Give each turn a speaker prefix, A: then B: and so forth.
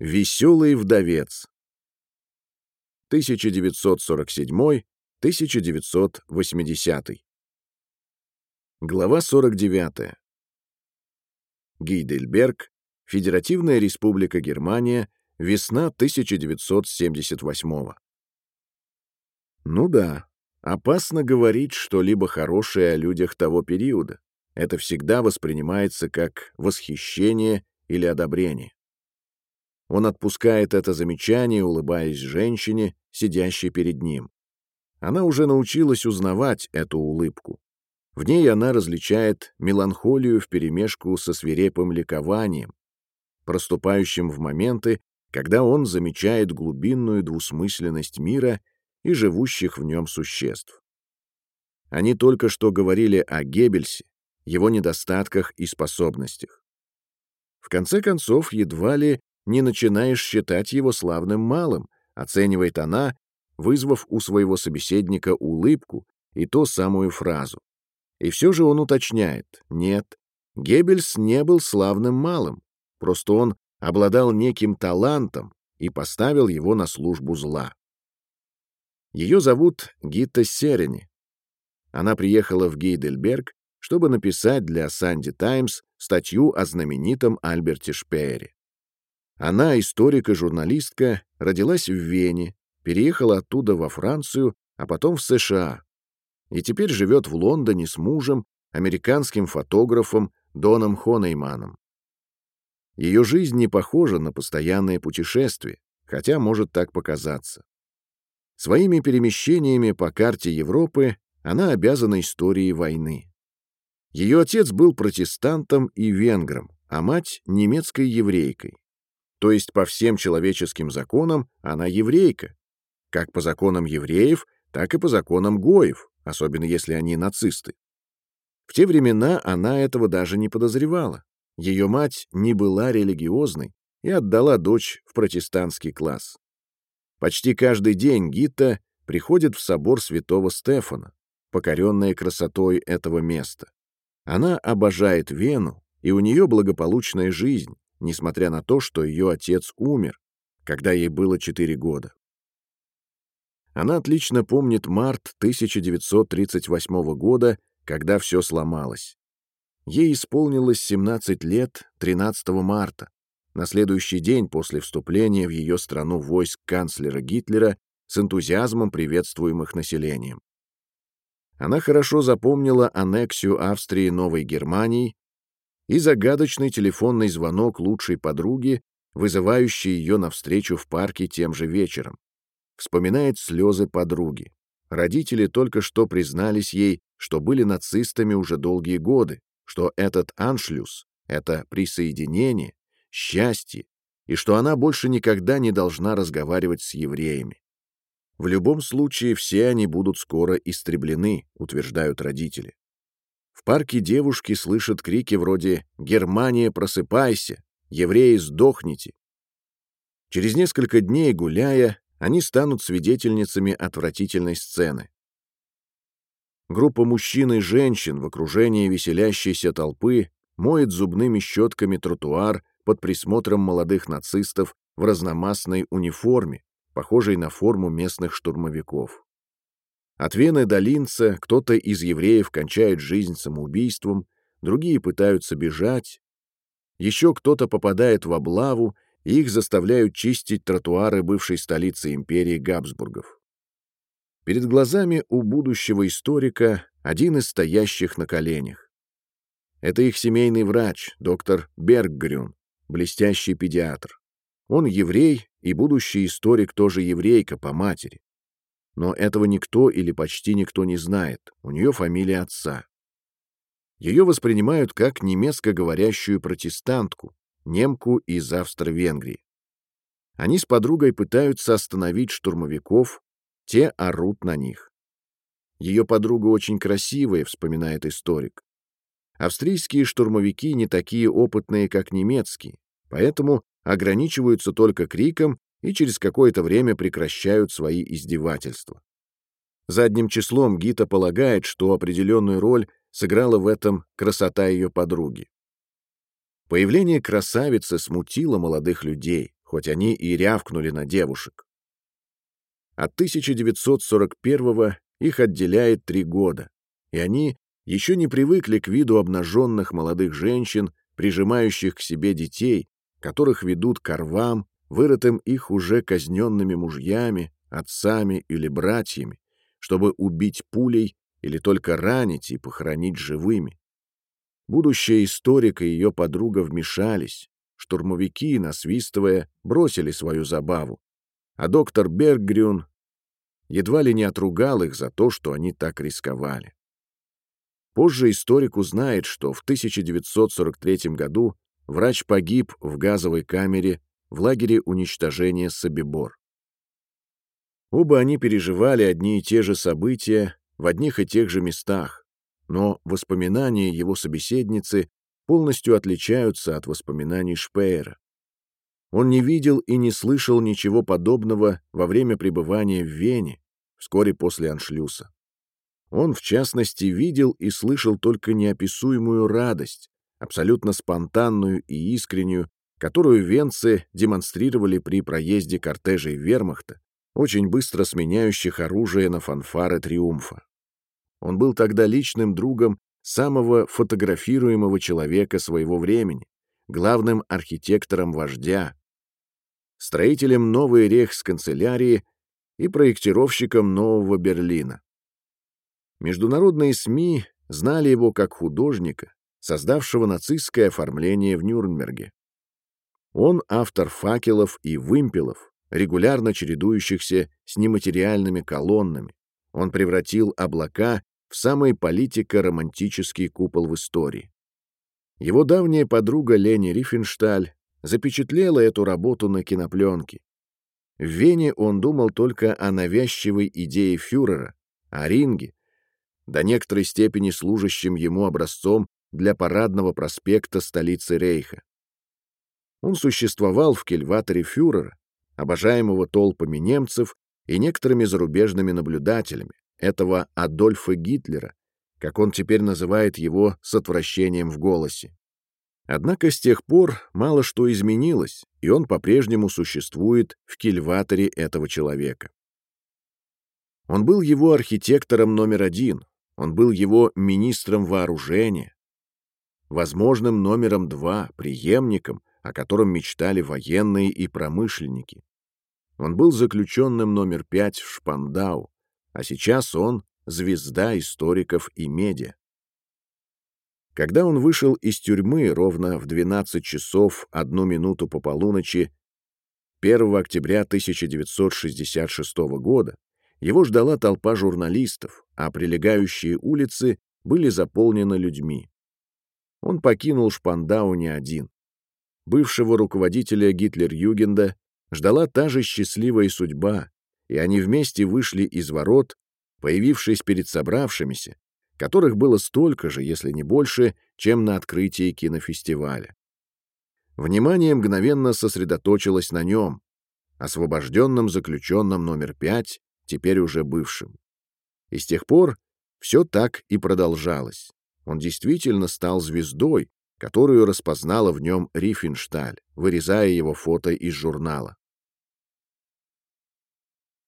A: Веселый вдовец. 1947-1980. Глава 49. Гейдельберг, Федеративная Республика Германия, весна 1978. Ну да, опасно говорить что-либо хорошее о людях того периода. Это всегда воспринимается как восхищение или одобрение. Он отпускает это замечание, улыбаясь женщине, сидящей перед ним. Она уже научилась узнавать эту улыбку. В ней она различает меланхолию вперемешку со свирепым ликованием, проступающим в моменты, когда он замечает глубинную двусмысленность мира и живущих в нем существ. Они только что говорили о Геббельсе, его недостатках и способностях. В конце концов, едва ли не начинаешь считать его славным малым, оценивает она, вызвав у своего собеседника улыбку и ту самую фразу. И все же он уточняет, нет, Геббельс не был славным малым, просто он обладал неким талантом и поставил его на службу зла. Ее зовут Гита Серени. Она приехала в Гейдельберг, чтобы написать для «Санди Таймс» статью о знаменитом Альберте Шпеере. Она, историк и журналистка, родилась в Вене, переехала оттуда во Францию, а потом в США. И теперь живет в Лондоне с мужем, американским фотографом Доном Хонейманом. Ее жизнь не похожа на постоянное путешествие, хотя может так показаться. Своими перемещениями по карте Европы она обязана истории войны. Ее отец был протестантом и венгром, а мать — немецкой еврейкой. То есть по всем человеческим законам она еврейка. Как по законам евреев, так и по законам гоев, особенно если они нацисты. В те времена она этого даже не подозревала. Ее мать не была религиозной и отдала дочь в протестантский класс. Почти каждый день Гита приходит в собор святого Стефана, покоренная красотой этого места. Она обожает Вену, и у нее благополучная жизнь, несмотря на то, что ее отец умер, когда ей было 4 года. Она отлично помнит март 1938 года, когда все сломалось. Ей исполнилось 17 лет 13 марта, на следующий день после вступления в ее страну войск канцлера Гитлера с энтузиазмом приветствуемых населением. Она хорошо запомнила аннексию Австрии Новой Германии и загадочный телефонный звонок лучшей подруги, вызывающий ее навстречу в парке тем же вечером. Вспоминает слезы подруги. Родители только что признались ей, что были нацистами уже долгие годы, что этот аншлюс — это присоединение, счастье, и что она больше никогда не должна разговаривать с евреями. В любом случае все они будут скоро истреблены, утверждают родители. В парке девушки слышат крики вроде «Германия, просыпайся! Евреи, сдохните!». Через несколько дней, гуляя, они станут свидетельницами отвратительной сцены. Группа мужчин и женщин в окружении веселящейся толпы моет зубными щетками тротуар под присмотром молодых нацистов в разномастной униформе, похожей на форму местных штурмовиков. От Вены до Линца кто-то из евреев кончает жизнь самоубийством, другие пытаются бежать, еще кто-то попадает в облаву, и их заставляют чистить тротуары бывшей столицы империи Габсбургов. Перед глазами у будущего историка один из стоящих на коленях. Это их семейный врач, доктор Берггрюн, блестящий педиатр. Он еврей, и будущий историк тоже еврейка по матери. Но этого никто или почти никто не знает, у нее фамилия отца. Ее воспринимают как немецко говорящую протестантку, немку из Австро-Венгрии. Они с подругой пытаются остановить штурмовиков, те орут на них. Ее подруга очень красивая, вспоминает историк. Австрийские штурмовики не такие опытные, как немецкие, поэтому ограничиваются только криком и через какое-то время прекращают свои издевательства. Задним числом Гита полагает, что определенную роль сыграла в этом красота ее подруги. Появление красавицы смутило молодых людей, хоть они и рявкнули на девушек. От 1941 их отделяет три года, и они еще не привыкли к виду обнаженных молодых женщин, прижимающих к себе детей, которых ведут к вырытым их уже казненными мужьями, отцами или братьями, чтобы убить пулей или только ранить и похоронить живыми. Будущая историк и ее подруга вмешались, штурмовики, насвистывая, бросили свою забаву, а доктор Берггрюн едва ли не отругал их за то, что они так рисковали. Позже историк узнает, что в 1943 году врач погиб в газовой камере в лагере уничтожения Собибор. Оба они переживали одни и те же события в одних и тех же местах, но воспоминания его собеседницы полностью отличаются от воспоминаний Шпеера. Он не видел и не слышал ничего подобного во время пребывания в Вене, вскоре после аншлюса. Он, в частности, видел и слышал только неописуемую радость, абсолютно спонтанную и искреннюю, которую венцы демонстрировали при проезде кортежей вермахта, очень быстро сменяющих оружие на фанфары триумфа. Он был тогда личным другом самого фотографируемого человека своего времени, главным архитектором вождя, строителем новой рейхсканцелярии и проектировщиком Нового Берлина. Международные СМИ знали его как художника, создавшего нацистское оформление в Нюрнберге. Он автор факелов и вымпелов, регулярно чередующихся с нематериальными колоннами. Он превратил облака в самый политико-романтический купол в истории. Его давняя подруга Лени Рифеншталь запечатлела эту работу на кинопленке. В Вене он думал только о навязчивой идее фюрера, о ринге, до некоторой степени служащим ему образцом для парадного проспекта столицы Рейха. Он существовал в кельваторе фюрера, обожаемого толпами немцев и некоторыми зарубежными наблюдателями, этого Адольфа Гитлера, как он теперь называет его с отвращением в голосе. Однако с тех пор мало что изменилось, и он по-прежнему существует в кильваторе этого человека. Он был его архитектором номер один, он был его министром вооружения, возможным номером два, преемником, о котором мечтали военные и промышленники. Он был заключенным номер пять в Шпандау, а сейчас он — звезда историков и медиа. Когда он вышел из тюрьмы ровно в 12 часов одну минуту по полуночи 1 октября 1966 года, его ждала толпа журналистов, а прилегающие улицы были заполнены людьми. Он покинул Шпандау не один. Бывшего руководителя Гитлер-Югенда ждала та же счастливая судьба, и они вместе вышли из ворот, появившись перед собравшимися, которых было столько же, если не больше, чем на открытии кинофестиваля. Внимание мгновенно сосредоточилось на нем, освобожденном заключенном номер пять, теперь уже бывшим. И с тех пор все так и продолжалось. Он действительно стал звездой, которую распознала в нем Рифеншталь, вырезая его фото из журнала.